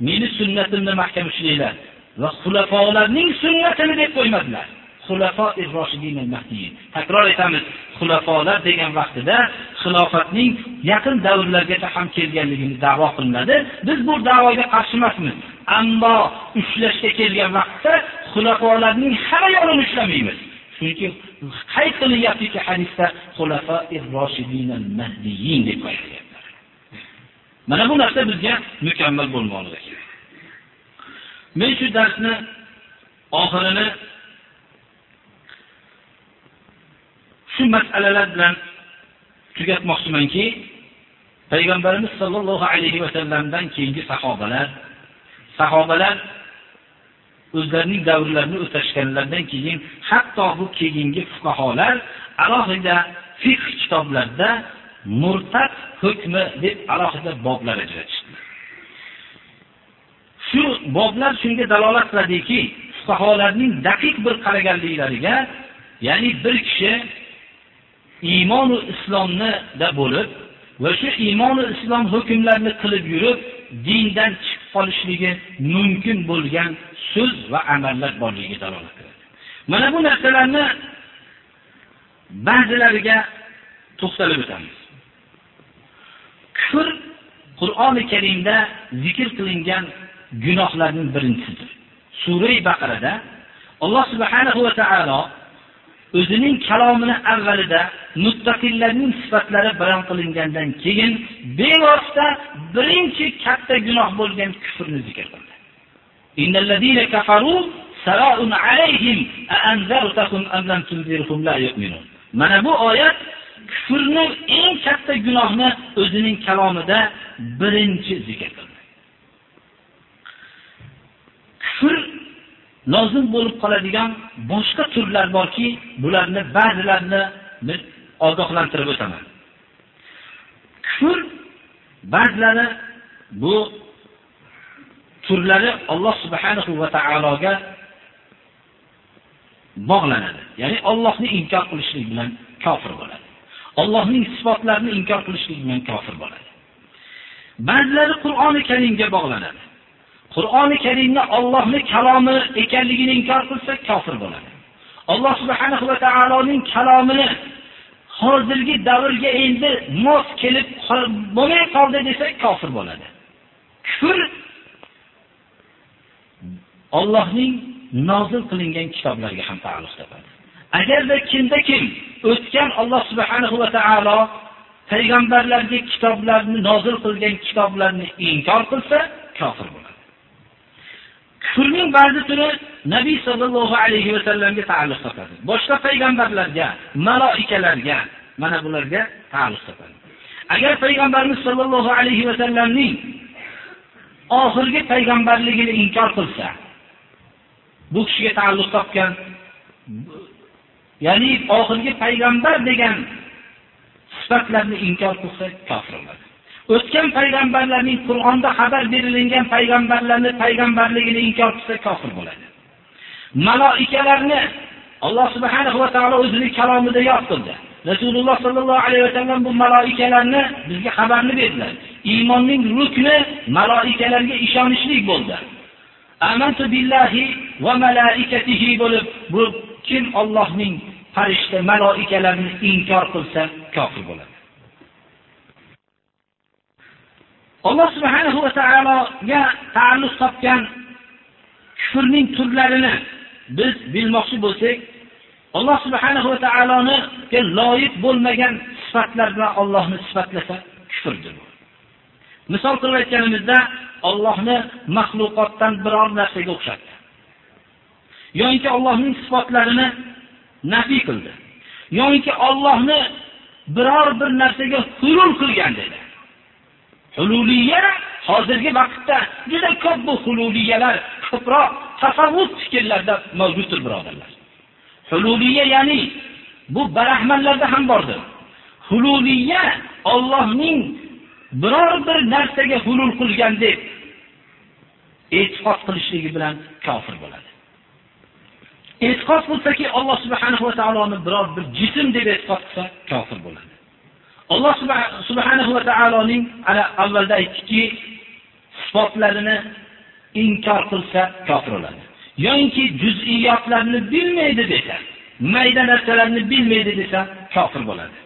meni sunnatimni mahkam ushlanglar va xulafolarning sunnatini deb qo'ymadilar. Xulafo ir-roshidin al-mahdiyin. Takror aytamiz, xulafolar degan vaqtida xilofatning yaqin davrlargacha ham kelganligini da'vo qilinadi. Biz bu da'voga qarshi emasmiz. Ammo ushlashga kelgan vaqtda xulafolarning hamma yo'lini ushlamaymiz. Chunki qayd qilinyaptiki hadisda xulafo ir-roshidin al-mahdiyin deb qo'yilgan. Mana bu narsa bizga mukammal bo'lmoqligi kerak. Men shu darsni oxirini shu masalalar bilan tugatmoqchimanki, payg'ambarimiz sollallohu alayhi va sallamdan keyingi sahobalar, sahobalar o'zlarining davrlarini o'tashganlaridan keyin hatto bu keyingi fuqarolar alohida fiqh kitoblarida murtad hukmi deb alohida boblar ajratishdi. Shu boblar shunga dalolat qiladiki, fuqarolarning daqiq bir qaraganliklariga, ya'ni bir kishi iymon va islomni da bo'lib va shu iymon va islom hukmlarini qilib yurib, dindan chiqib qolishligi mumkin bo'lgan so'z va amallar borligiga dalolat qiladi. Mana bu narsalarni ba'zilariga to'xtalib o'tamiz. Kufr Qur'oni Karimda zikr qilingan gunohlarning birinchisidir. Sura Baqarada Alloh subhanahu va taolo o'zining kalomini avvalida muttaqillarning sifatlari bayon qilingandan keyin bevosita birinchi katta gunoh bo'lgan kufrni zikr qildi. Innallazina kafaru sawa'un alayhim a anzartahum am lam tunzirhum la yu'minun. Mana bu oyat kufrni eng katta gunohni o'zining kalomida birinchi zikr qildi. Kufr lozim bo'lib qoladigan boshqa turlar borki, bularni ba'zilarini biz ogohlantirib o'taman. Kufr ba'zilari bu turlari Alloh subhanahu va taologa bog'lanadi. Ya'ni Allohni inkor qilishlik bilan kofir bo'ladi. Allohning sifatlarini inkor qilishlik bilan kofir bo'ladi. Ba'zilari Qur'oni Karimga bog'lanadi. Qur'oni Karimni Allohning kalomi ekanligini inkor qilsa kofir bo'ladi. Alloh subhanahu va taoloning kalomini hozirgi davrga endi mos kelib bo'lmay qoldi desak kofir bo'ladi. Kufr Allohning nozil qilingan kitoblarga ham ta'alluq topadi. Agarda kimda kim o'tgan Alloh subhanahu va taolo payg'ambarlarga kitoblarni nozil qilgan kitoblarni inkor qilsa, kofir bo'ladi. Kufrning ba'zi turi Nabiy sallallohu alayhi va sallamga ta'alluq topadi. Boshqa payg'ambarlarga, malaikalarga, mana bularga ta'alluq topadi. Agar payg'ambarimiz sallallohu alayhi va sallamning oxirgi payg'ambarligini inkor qilsa, bu kishiga ta'alluq topgan ya'ni oxirgi payg'ambar degan sifatlarni inkor qilsa kofir bo'ladi. O'tgan payg'ambarlarning Qur'onda xabar berilgan payg'ambarlarni payg'ambarligini inkor qilsa kofir bo'ladi. Maloikalarni Alloh subhanahu va taolo o'zining kalomida yod qildi. Rasululloh sallallohu alayhi va sallam bu malaikalarni bizga xabarni berdilar. Iymonning rukni maloikalarga ishonishlik bo'ldi. Amantu billahi va malaikatihi bo'lib, bu kim Allohning farishta malaikalarini inkor qilsa kofir bo'ladi. Alloh subhanahu va taologa ta'alluq topgan kufrning turlarini biz bilmoqchi bo'lsak, Alloh subhanahu va taoloniga loyiq bo'lmagan sifatlar bilan Allohni sifatlasa kufrdir. Misol qilib aytganimizda Allohni maxluqotdan biror narsaga o'xshatdi. yoinki Allohning sifatlarini nafiy qildi. yoinki Allohni biror bir narsaga hurul qilgan dedi. Hululiya hozirgi vaqtda juda ko'p bu hululiyalar ko'proq tasavvuf fikrlarida mavjuddir birodarlar. Hululiya ya'ni bu barahmanlarda ham bordir. Hululiya Allohning biror bir narsaga hulul qilgan deb e'tiqod qilishligi bilan kofir bo'ladi. E'tiqod qilsaki Alloh subhanahu va taoloni biror bir jism deb e'tiqod qilsa kofir bo'ladi. Alloh subhanahu va taoloning ana avvalda aytdiki, sifatlarini inkor qilsa kofir bo'ladi. yoki juz'iyatlarni bilmaydi desa, mayda narsalarni bilmaydi desa kofir bo'ladi.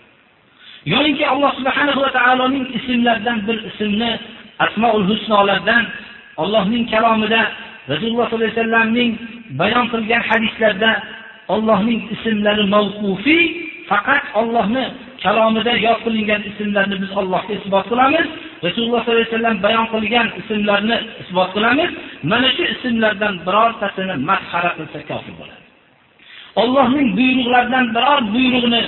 yoki Alloh subhanahu va taoloning ismlaridan bir ismni Asmaul Husnolardan Allohning kalomida Rasululloh sollallohu alayhi vasallamning bayon qilgan hadislarda Allohning ismlari mavqufi faqat Allohni kalomida yod qilingan ismlarni biz Allohga isbot qilamiz. Rasululloh sollallohu alayhi vasallam bayon qilgan ismlarni isbot qilamiz. Mana shu ismlardan birortasini mazhara qilsa kofir bo'ladi. Allohning buyruqlaridan biror buyruqni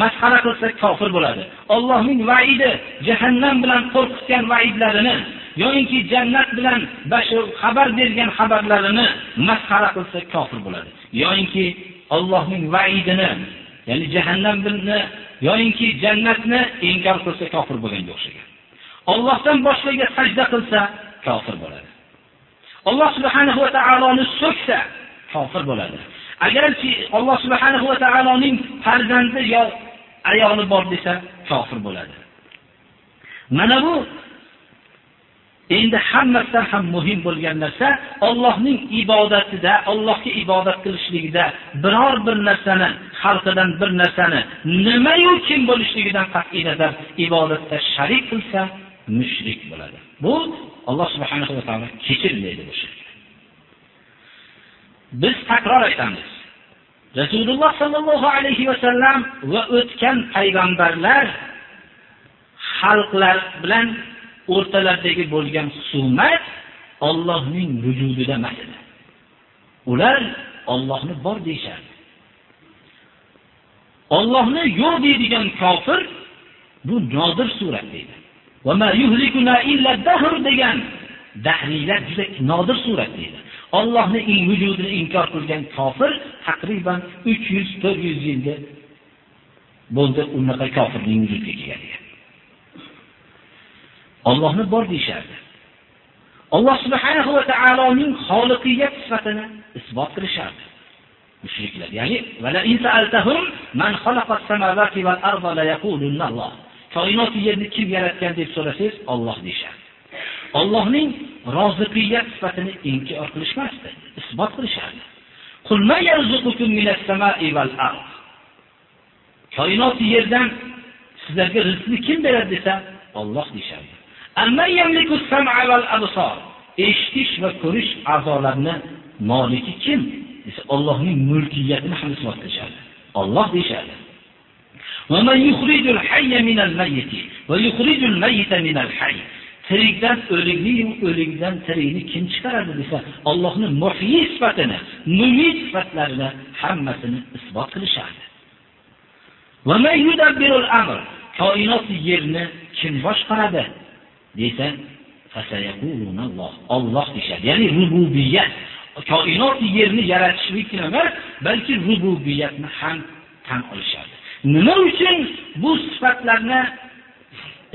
masxara qilsa kofir bo'ladi. Allohning va'idi jahannam bilan qo'rqitgan va'idlarini yoki jannat bilan bashir xabar bergan xabarlarini masxara qilsa kofir bo'ladi. Yoki Allohning va'idini ya'ni jahannamni yoyinki jannatni inkor qilsa kofir bo'lganga o'xshagan. Allohdan boshqaga sajda qilsa kofir bo'ladi. Alloh subhanahu va taoloni so'ksa kofir bo'ladi. Agarki Alloh subhanahu va taoloning farzandi yo ayoli bor desa kofir bo'ladi. Mana bu Endi hammasidan ham muhim bo'lgan narsa Allohning ibodatida, Allohga ibodat qilishligida biror bir narsani, xalqidan bir narsani nima-yu kim bo'lishligidan qat'iy nazar ibodatda sharik qilsa, mushrik bo'ladi. Bu Alloh subhanahu va taolo kechirmaydi bu shirkni. Biz takror aytamiz. Rasululloh sallallohu alayhi va sallam va o'tgan payg'ambarlar xalqlar bilan o'rtalaridagi bo'lgan husumat Allohning vujudida emas edi. Ular Allohni bor deyishardi. Allohni yo'q deydigan kofir bu nodir surat deydi. Va ma yuhlikuna illa dahr degan dahriylar juda nodir surat deydi. Allohni vujudini inkor qilgan kofir taqriban 300-400 yilda bo'ldi unaqa kofirning vujudga kelganiga. Allohni bor deyishardi. Alloh subhanahu va taoloning xoliqiyat sifatini isbot qilishardi. Mushriklar, ya'ni vala insaltahum man khalaqa as-samawati wal arda la yaqulunna Alloh. koinot yerni kim yaratgan deb so'rasangiz, Alloh deyshadi. Allohning roziqiyat sifatini inkor qilishmasdi, isbot qilishardi. Qul ma yarzuqukum minas samai val ard. Koinot yerdan sizlarga rizqni kim beradi desa, Alloh deyshadi. eshitish va ko'rish a'zolarini moliki kim? Desa Allohning mulkiyatini ham isbotlashadi Alloh deyshadi tirikdan o'likni o'likdan tirikni kim chiqaradi desa Allohning muhyi sifatini mumit sifatlarini hammasini isbot qilishadi. Koinot yerni kim boshqaradi? Desa Alloh. Deyishadi. Ya'ni rububiyat. Koinot yerni yaratishlik emas balki rububiyatni ham tan olishadi. Nima uchun bu sifatlarni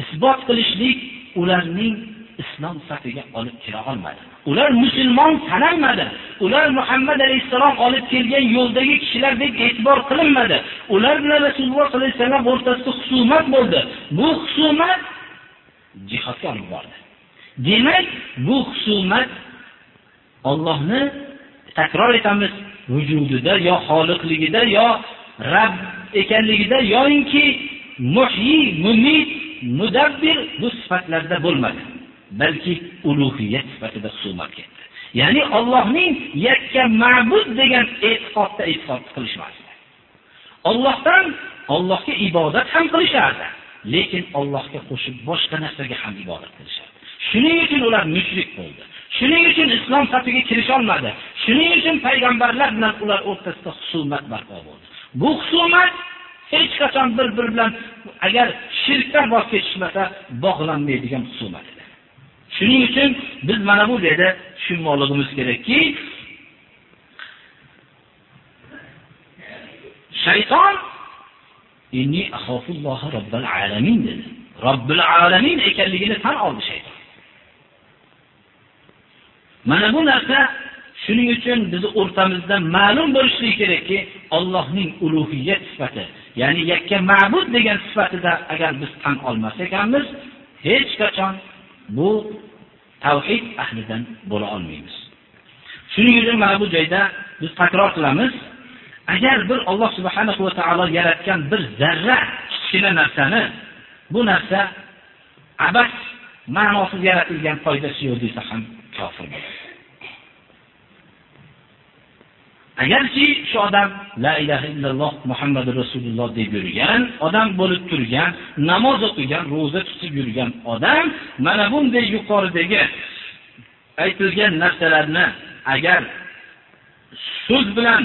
isbot qilishlik ularning islom safiga olib kira olmadi? Ular musulmon sanalmadi ular muhammad alayhisalom olib kelgan yo'ldagi kishilardek e'tibor qilinmadi. Ular bilan rasululloh sollallohu alayhi vasallam o'rtasida husumat bo'ldi. Bu husumat jihodga olib bordi. Demak bu husumat Allohni takror etamiz, vujudida yo xoliqligida yo Rabb ekanligida yoinki muhyi mumit mudabbir bu sifatlarda bo'lmadi. Balki ulug'iyat sifatida husumat ketdi. Ya'ni Allohning yakka ma'bud degan e'tiqodda e'tiqod qilishmasdi Allohdan Allohga ibodat ham qilishardi. Lekin Allohga qo'shib boshqa narsaga ham ibodat qilishadi. shuning uchun ular mushrik bo'ldi. Shuning uchun islom safiga kirisha olmadi. Shuning uchun payg'ambarlar bilan ular o'rtasida husumat barpo bo'ldi. Bu husumat hech qachon bir biri bilan agar shirkdan voz kechishmasa bog'lanmaydigan husumat edi. Shuning uchun biz mana bu yerda tushunmoqligimiz kerakki shayton inni axofullohi robbil alamin dedi. Robbil alamin ekanligini tan oldi shayton. Mana bu narsa Shuning uchun bizni o'rtamizda ma'lum bo'lishi kerakki, Allohning ulug'iyat sifati, ya'ni yakka ma'bud degan sifatida agar biz tan olmas ekanmiz, hech qachon bu tavhid ahlidan bo'la olmaymiz. Shuning uchun mana bu joyda biz takror qilamiz, agar bir Alloh subhanahu va taolo yaratgan bir zarra kichkina narsani bu narsa abas ma'nosiz yaratilgan foydasi yo'q desa ham kofir bo'ladi. agarki shu odam la ilaha illalloh muhammadu rasululloh deb yurgan odam bo'lib turgan namoz o'qigan ro'za tutib yurgan odam mana bunday yuqoridagi aytilgan narsalarni agar so'z bilan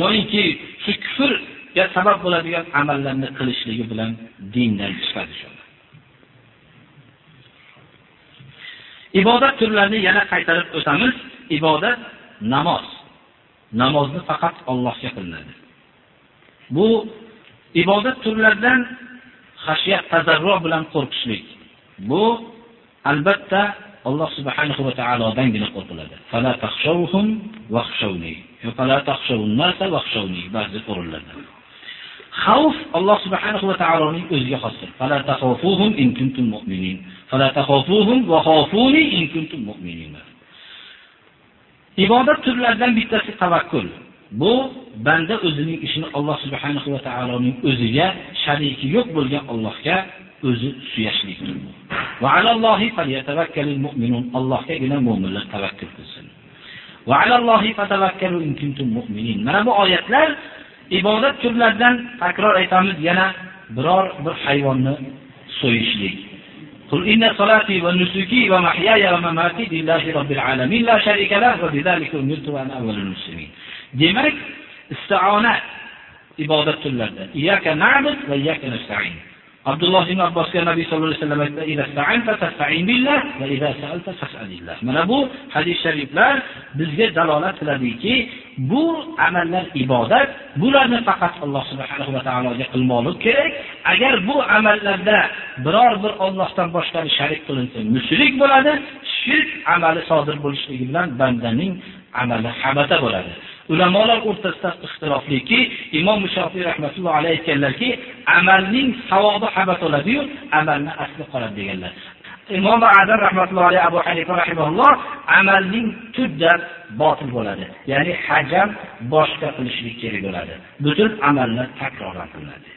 yoyinki shu kufrga sabab bo'ladigan amallarni qilishligi bilan dindan chiqadi shu ibodat turlarini yana qaytarib o'tamiz ibodat namoz namozni faqat Allohga qilinadi. Bu ibodat turlaridan xashiyat tazarru bilan qo'rqishlik. Bu albatta Alloh subhanahu va taolodangina qo'rqiladi. Fala takhshawhum wakhshawni. Fala takhshawun nasa wakhshawni ba'zi o'rinlarda. Xavf Alloh subhanahu va taoloning o'ziga xosdir. Fala takhafuhum in kuntum mu'minin. Fala takhafuhum wa khafuni in kuntum mu'minin. Ibodat turlaridan bittasi tavakkul. Bu banda o'zining ishini Alloh subhanahu va taoloning o'ziga shariki yo'q bo'lgan Allohga o'zi suyashlikdir. Va alallohi falyatavakkalul mu'minun. Allohgagina mu'minlar tavakkal qilsin. Va alallohi fatavakkalu in kuntum mu'minin. Mana bu oyatlar ibodat turlaridan takror aytamiz yana biror bir hayvonni so'yishlik. Qul inna salati va nusuki va mahyaya va mamati lillahi robbil alamin la sharika lahu va bizalika umirtu va ana avvalul muslimin. Demak, isti'ona ibodat turlarida. Iyyaka na'budu va iyyaka nasta'in. Abdulloh ibn Abbosga Nabiy sollallohu alayhi vasallam aytdi: "Ila sa'alta fasta'in billah va ila sa'alta fas'alillah." Mana bu hadis shariflar bizga dalolat qiladiki, bu amallar ibodat, bularni faqat Alloh subhanahu va taologa qilmoqlik kerak. Agar bu amallarda biror bir Allohdan boshqani sharik qilinsa, mushrik bo'ladi, shirk amali sodir bo'lishligi bilan bandaning amali habata bo'ladi. Ulamolar o'rtasida ixtilofliki imom mushofiy rahmatullohi alayhi aytganlarki amalning savobi habat bo'ladiyu amalni asli qoladi deganlar. Imom adam rahmatullohi alayhi abu hanifa rahimalloh amalning tubdan botil bo'ladi. Ya'ni hajam boshqa qilishlik kerak bo'ladi. Butun amallar takroran qilinadi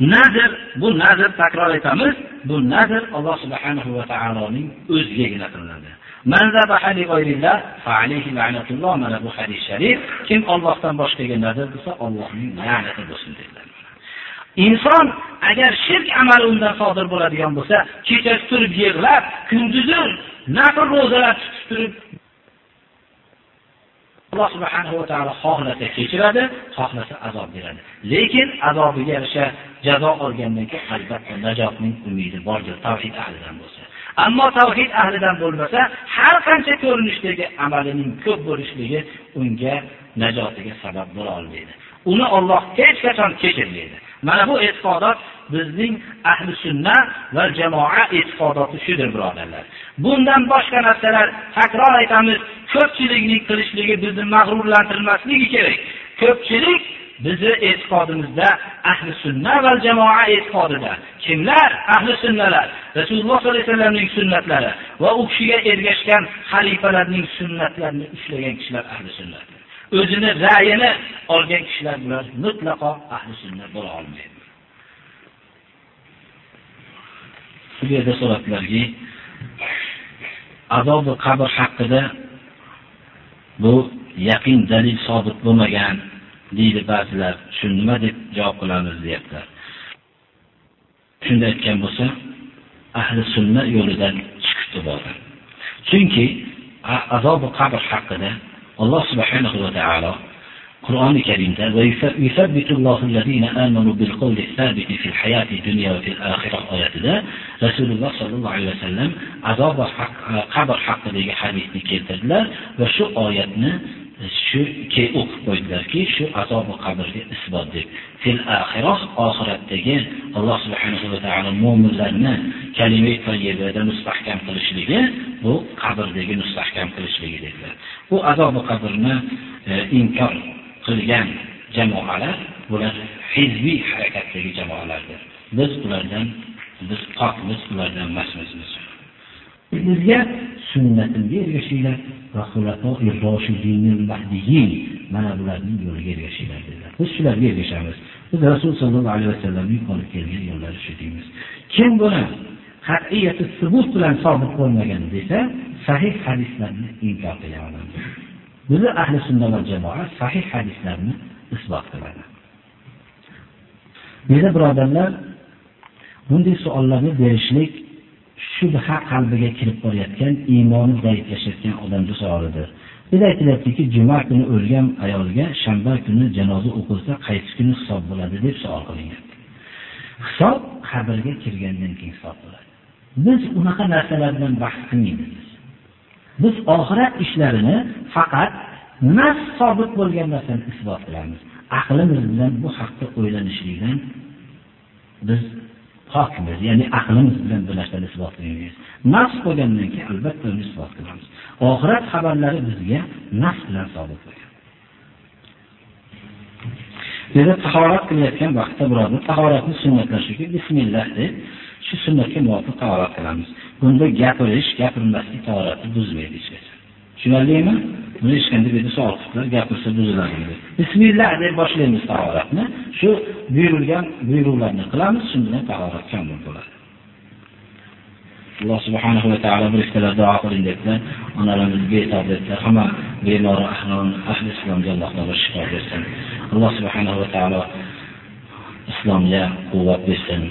nazr bu nazr takror aytamiz bu nazr alloh subhanahu va taoloning o'zigagina qilinadi. Man zabaha li g'ayrillah fa alayhi la'natulloh mana bu hadis sharif. Kim Allohdan boshqaga nazar qilsa Allohning la'nati bo'lsin dedilar. Inson agar shirk amali undan sodir bo'ladigan bo'lsa kechasi turib yig'lab kunduzi nafl ro'zalar tutib turib alloh subhanahu va taolo xohlasa kechiradi xohlasa azob beradi. Lekin azobiga yarasha jazo olgandan keyin albatta najotning umidi bordir tavhid ahlidan bo'lsa ammo tavhid ahlidan bo'lmasa har qancha ko'rinishdagi amalining ko'p bo'lishligi unga najotiga sabab bo'la olmaydi. Uni Alloh hech qachon kechirmaydi. Mana bu e'tiqodot bizning ahli sunna va jamoa e'tiqodoti shudir birodarlar. Bundan boshqa narsalar takror aytamiz ko'pchilikning qilishligi bizni mag'rurlantirmasligi kerak. Ko'pchilik bizni e'tiqodimizda ahli sunna va jamoa e'tiqodida kimlar? Ahli sunnalar. Rasululloh sollallohu alayhi vasallamning sunnatlari va u kishiga ergashgan xalifalarning sunnatlarini ushlagan kishilar ahli sunnat o'zini ra'yini olgan kishilar bular mutlaqo ahli sunna bo'la olmaydi. Bu yerda so'rabdilarki azobi qabr haqida bu yaqin dalil sobit bo'lmagan deydi ba'zilar shu nima deb javob qilamiz? deyaptilar. Shunday aytgan bo'lsa ahli sunna yo'lidan chiqibdi bo'ldi chunki azobi qabr haqida alloh subhanahu va taolo qur'oni karimda oyatida rasululloh sollallohu alayhi vasallam azob va qabr haqidagi hadisni keltirdilar va shu oyatni shu o'qib qo'ydilarki shu azobi qabrga isbot deb fil axiroh oxiratdagi alloh subhanahu va taolo mo'minlarni kalima toyibada mustahkam qilishligi bu qabrdagi mustahkam qilishligi dedilar. Bu azobi qabrni e, inkor qilgan jamoalar bular hizbiy harakatdagi jamoalardir. Biz ulardan biz pokmiz ulardan emasmiz bizga sunnatimga ergashinglar. Va mana bularning yo'liga ergashinglar dedilar. Biz shularga ergashamiz. Biz rasul sollallohu alayhi vasallamning olib kelgan yo'llari shu deymiz. Kim buni qat'iyati subut bilan sobit bo'lmagan desa sahih hadislarni inkor qilgan odamdir bizni ahli sunna va jamoa sahih hadislarni isbot qiladi. Menda birodarlar bunday savollarni berishlik shubha qalbiga kirib borayotgan iymoni zaiflashayotgan odamni savolidir. Biz aytilyaptiki juma kuni o'lgan ayolga shanba kuni janoza o'qilsa qaysi kuni hisob bo'ladi deb savol qilingan. Hisob qabrga kirgandan keyin hisob bo'ladi. Biz unaqa narsalar bilan bahs qilmaymiz. Biz oxirat ishlarini faqat nas sobit bo'lgan narsani isbot qilamiz. Aqlimiz bilan bu haqda o'ylanishlikdan biz pokmiz ya'ni aqlimiz bilan birlashtirib isbot qilmaymiz. Nafs bo'lgandan keyin albatta uni isbot qilamiz. Oxirat xabarlari bizga nafs bilan sabit bo'lgan. Dedi tahorat qilayotgan vaqtda birodar tahoratni sunnatlari bismillah deb shu sunnatga muvofiq tahorat qilamiz. Bunda gapirish gapirmaslik tahoratni buzmaydi hech tushunarlimi? Buni hech qanday bu gapirsa buziladi dedi. bismillah deb boshlaymiz tahoratni. Shu buyurilgan buyruqlarni qilamiz shunda tahorat kamol bo'ladi. Alloh subhanahu va taolo bir duo qiling debdilar. Onalarimiz betob debdilar. Hamma bemor ahli islomga alloh taolo shifo bersin. Alloh subhanahu va taolo islomga quvvat bersin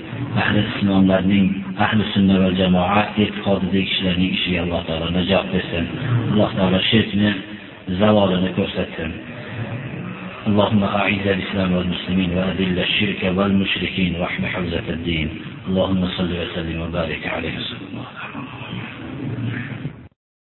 ahli islomlarning ahli sunna va jamoa e'tiqodidagi kishilarning ishiga alloh taolo najot bersin alloh taolo shirkni zavolini ko'rsatsin اللهم أعز الإسلام والمسلمين وأذل الشرك والمشركين واحم حوزة الدين اللهم صل وسلم وبارك عليه وسلم